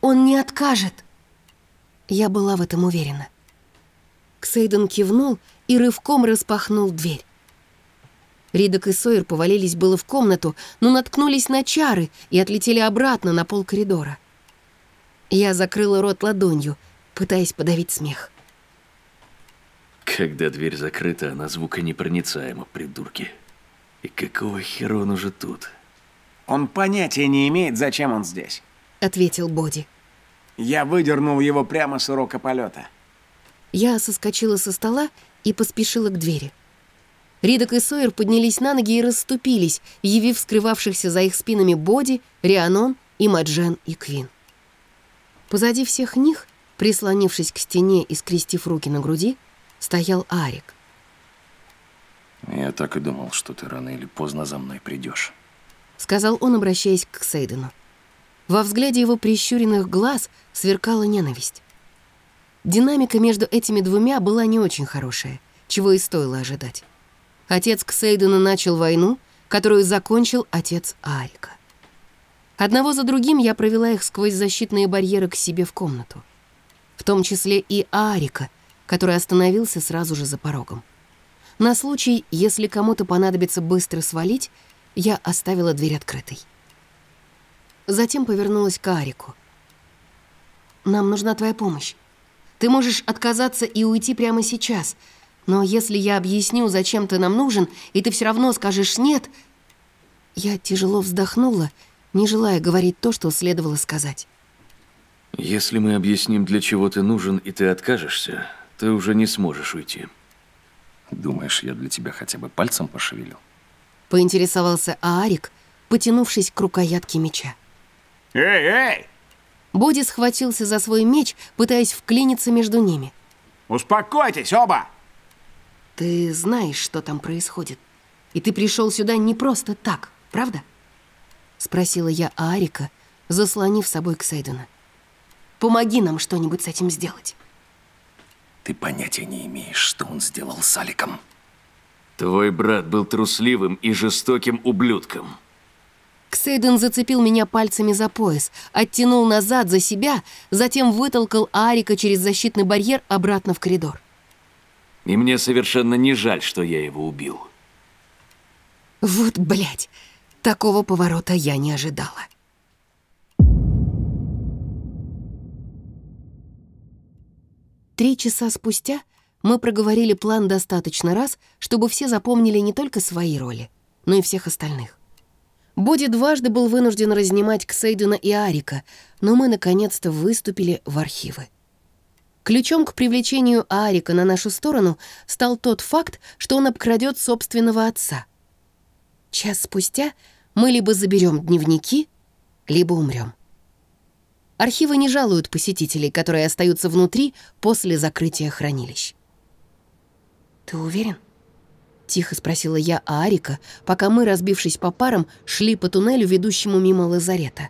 Он не откажет. Я была в этом уверена. Ксейден кивнул и рывком распахнул дверь. Ридок и Сойер повалились было в комнату, но наткнулись на чары и отлетели обратно на пол коридора. Я закрыла рот ладонью, пытаясь подавить смех. Когда дверь закрыта, она звуконепроницаема, придурки. И какого хера он уже тут? Он понятия не имеет, зачем он здесь. Ответил Боди. Я выдернул его прямо с урока полета. Я соскочила со стола и поспешила к двери. Ридок и Сойер поднялись на ноги и расступились, явив скрывавшихся за их спинами Боди, Рианон, и Маджен и Квин. Позади всех них, прислонившись к стене и скрестив руки на груди, стоял Арик. «Я так и думал, что ты рано или поздно за мной придешь, сказал он, обращаясь к Сейдену. Во взгляде его прищуренных глаз сверкала ненависть. Динамика между этими двумя была не очень хорошая, чего и стоило ожидать. Отец Ксейдена начал войну, которую закончил отец Арика. Одного за другим я провела их сквозь защитные барьеры к себе в комнату. В том числе и Арика, который остановился сразу же за порогом. На случай, если кому-то понадобится быстро свалить, я оставила дверь открытой. Затем повернулась к Арику. «Нам нужна твоя помощь. Ты можешь отказаться и уйти прямо сейчас, но если я объясню, зачем ты нам нужен, и ты все равно скажешь «нет», я тяжело вздохнула, не желая говорить то, что следовало сказать. Если мы объясним, для чего ты нужен, и ты откажешься, ты уже не сможешь уйти. Думаешь, я для тебя хотя бы пальцем пошевелил? Поинтересовался Аарик, потянувшись к рукоятке меча. Эй, эй! Боди схватился за свой меч, пытаясь вклиниться между ними. Успокойтесь оба! Ты знаешь, что там происходит. И ты пришел сюда не просто так, правда? Спросила я Арика, заслонив собой Ксейдена. Помоги нам что-нибудь с этим сделать. Ты понятия не имеешь, что он сделал с Аликом. Твой брат был трусливым и жестоким ублюдком. Ксейден зацепил меня пальцами за пояс, оттянул назад за себя, затем вытолкал Арика через защитный барьер обратно в коридор. И мне совершенно не жаль, что я его убил. Вот, блядь, такого поворота я не ожидала. Три часа спустя мы проговорили план достаточно раз, чтобы все запомнили не только свои роли, но и всех остальных. Боди дважды был вынужден разнимать Ксейдена и Арика, но мы наконец-то выступили в архивы. Ключом к привлечению Арика на нашу сторону стал тот факт, что он обкрадет собственного отца. Час спустя мы либо заберем дневники, либо умрем. Архивы не жалуют посетителей, которые остаются внутри после закрытия хранилищ. «Ты уверен?» — тихо спросила я Арика, пока мы, разбившись по парам, шли по туннелю, ведущему мимо лазарета.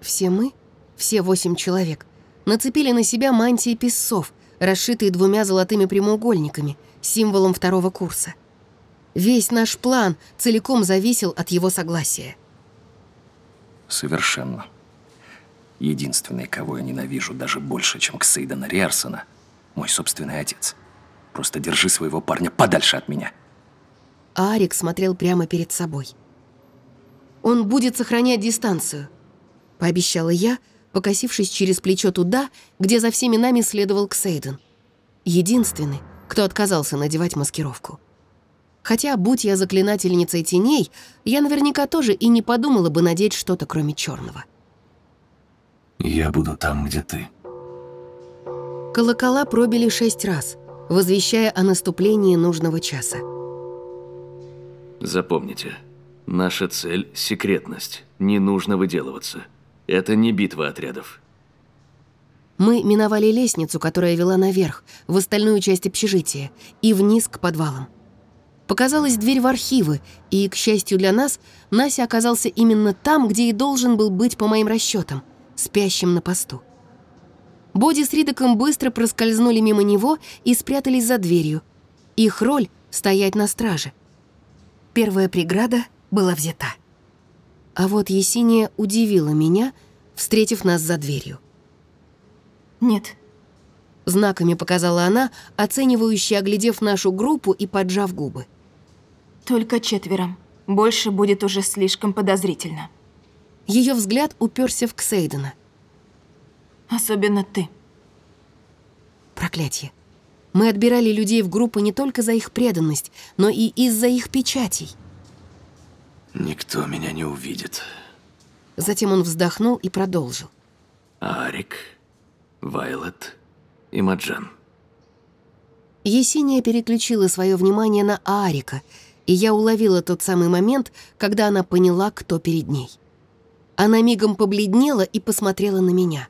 Все мы, все восемь человек, нацепили на себя мантии песцов, расшитые двумя золотыми прямоугольниками, символом второго курса. Весь наш план целиком зависел от его согласия. Совершенно. Единственный, кого я ненавижу даже больше, чем Ксейдена Риарсона, мой собственный отец. Просто держи своего парня подальше от меня. Арик смотрел прямо перед собой. «Он будет сохранять дистанцию», — пообещала я, покосившись через плечо туда, где за всеми нами следовал Ксейден. Единственный, кто отказался надевать маскировку. Хотя, будь я заклинательницей теней, я наверняка тоже и не подумала бы надеть что-то, кроме черного. Я буду там, где ты. Колокола пробили шесть раз, возвещая о наступлении нужного часа. Запомните, наша цель – секретность. Не нужно выделываться. Это не битва отрядов. Мы миновали лестницу, которая вела наверх, в остальную часть общежития, и вниз к подвалам. Показалась дверь в архивы, и, к счастью для нас, Нася оказался именно там, где и должен был быть по моим расчетам, спящим на посту. Боди с Ридоком быстро проскользнули мимо него и спрятались за дверью. Их роль — стоять на страже. Первая преграда была взята. А вот Есения удивила меня, встретив нас за дверью. «Нет». Знаками показала она, оценивающе оглядев нашу группу и поджав губы. «Только четверо. Больше будет уже слишком подозрительно». Ее взгляд уперся в Ксейдена. Особенно ты. Проклятие. Мы отбирали людей в группу не только за их преданность, но и из-за их печатей. Никто меня не увидит. Затем он вздохнул и продолжил. Арик, Вайлет и Маджан. Есения переключила свое внимание на Арика, и я уловила тот самый момент, когда она поняла, кто перед ней. Она мигом побледнела и посмотрела на меня.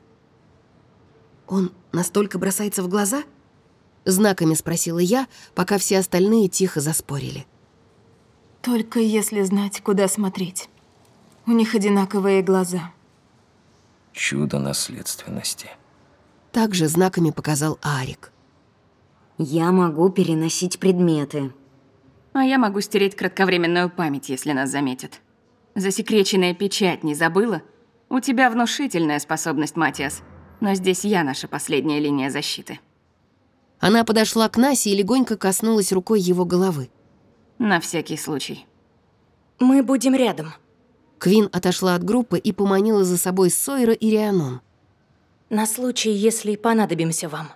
«Он настолько бросается в глаза?» Знаками спросила я, пока все остальные тихо заспорили. Только если знать, куда смотреть. У них одинаковые глаза. Чудо наследственности. Также знаками показал Арик. Я могу переносить предметы. А я могу стереть кратковременную память, если нас заметят. Засекреченная печать не забыла? У тебя внушительная способность, Матиас. Но здесь я наша последняя линия защиты. Она подошла к Насе и легонько коснулась рукой его головы. На всякий случай. Мы будем рядом. Квин отошла от группы и поманила за собой Сойера и Рианон. На случай, если понадобимся вам.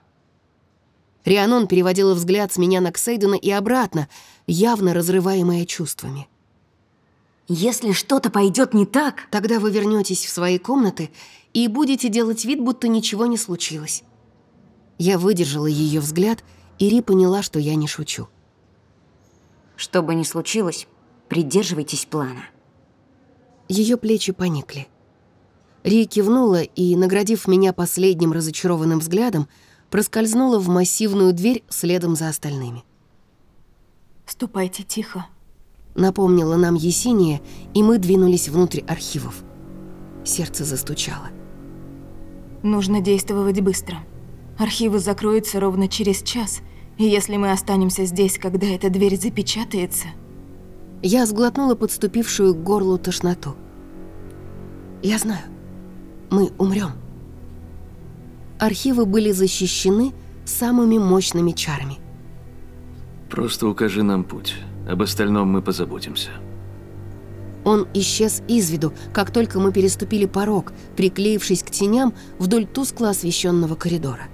Рианон переводила взгляд с меня на Ксейдена и обратно, явно разрываемая чувствами. Если что-то пойдет не так, тогда вы вернетесь в свои комнаты и будете делать вид, будто ничего не случилось. Я выдержала ее взгляд, и Ри поняла, что я не шучу. Что бы ни случилось, придерживайтесь плана. Ее плечи поникли. Ри кивнула и, наградив меня последним разочарованным взглядом, проскользнула в массивную дверь следом за остальными. «Ступайте тихо», — напомнила нам Есения, и мы двинулись внутрь архивов. Сердце застучало. «Нужно действовать быстро. Архивы закроются ровно через час, и если мы останемся здесь, когда эта дверь запечатается...» Я сглотнула подступившую к горлу тошноту. «Я знаю. Мы умрем. Архивы были защищены самыми мощными чарами. Просто укажи нам путь. Об остальном мы позаботимся. Он исчез из виду, как только мы переступили порог, приклеившись к теням вдоль тускло освещенного коридора.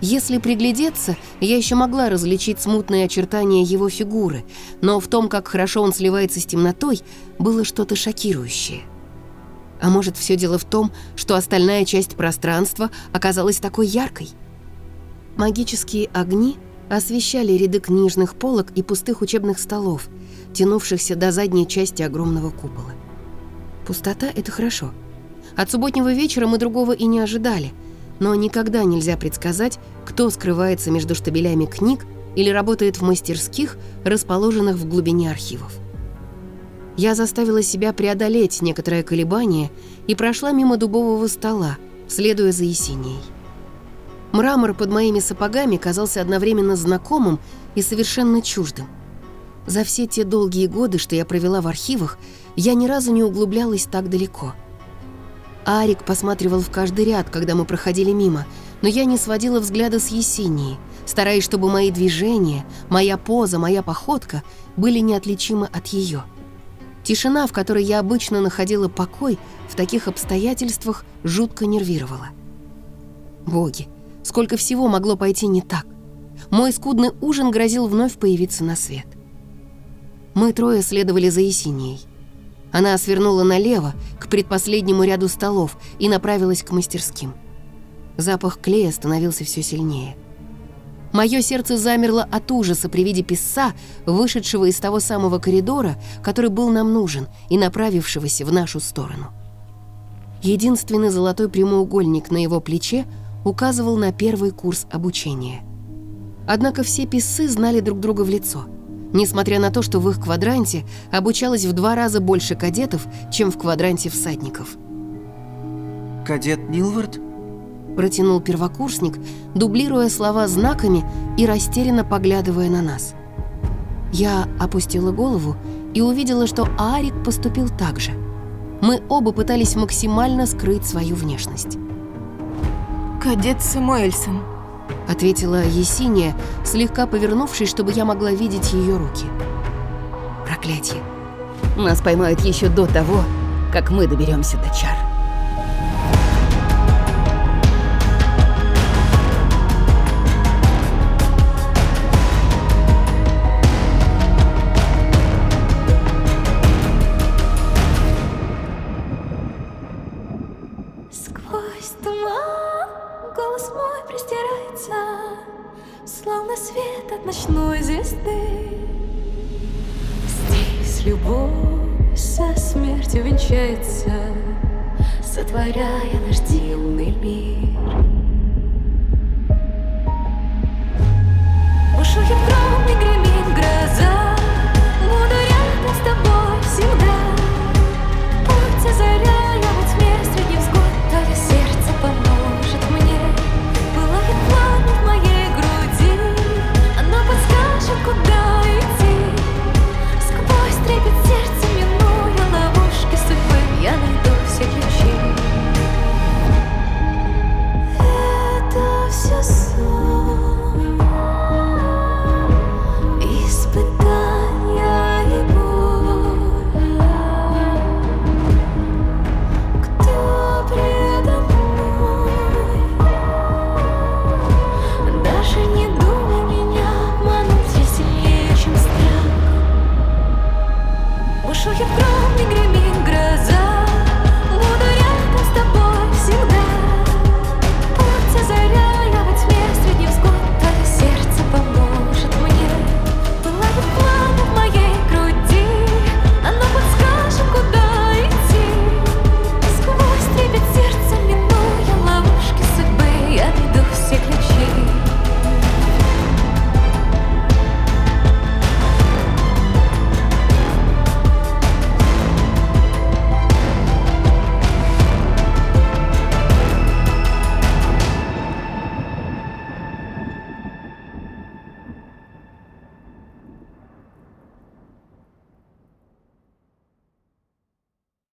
Если приглядеться, я еще могла различить смутные очертания его фигуры, но в том, как хорошо он сливается с темнотой, было что-то шокирующее. А может, все дело в том, что остальная часть пространства оказалась такой яркой? Магические огни освещали ряды книжных полок и пустых учебных столов, тянувшихся до задней части огромного купола. Пустота — это хорошо. От субботнего вечера мы другого и не ожидали — но никогда нельзя предсказать, кто скрывается между штабелями книг или работает в мастерских, расположенных в глубине архивов. Я заставила себя преодолеть некоторое колебание и прошла мимо дубового стола, следуя за Есенией. Мрамор под моими сапогами казался одновременно знакомым и совершенно чуждым. За все те долгие годы, что я провела в архивах, я ни разу не углублялась так далеко – Арик посматривал в каждый ряд, когда мы проходили мимо, но я не сводила взгляда с Есении, стараясь, чтобы мои движения, моя поза, моя походка были неотличимы от ее. Тишина, в которой я обычно находила покой, в таких обстоятельствах жутко нервировала. Боги, сколько всего могло пойти не так. Мой скудный ужин грозил вновь появиться на свет. Мы трое следовали за Есенией. Она свернула налево, к предпоследнему ряду столов, и направилась к мастерским. Запах клея становился все сильнее. Мое сердце замерло от ужаса при виде писца, вышедшего из того самого коридора, который был нам нужен, и направившегося в нашу сторону. Единственный золотой прямоугольник на его плече указывал на первый курс обучения. Однако все писцы знали друг друга в лицо – несмотря на то, что в их квадранте обучалось в два раза больше кадетов, чем в квадранте всадников. «Кадет Нилвард?» Протянул первокурсник, дублируя слова знаками и растерянно поглядывая на нас. Я опустила голову и увидела, что Арик поступил так же. Мы оба пытались максимально скрыть свою внешность. «Кадет Самуэльсон», — ответила Есения, слегка повернувшись, чтобы я могла видеть ее руки. «Проклятие! Нас поймают еще до того, как мы доберемся до чар». Сотворяя наш.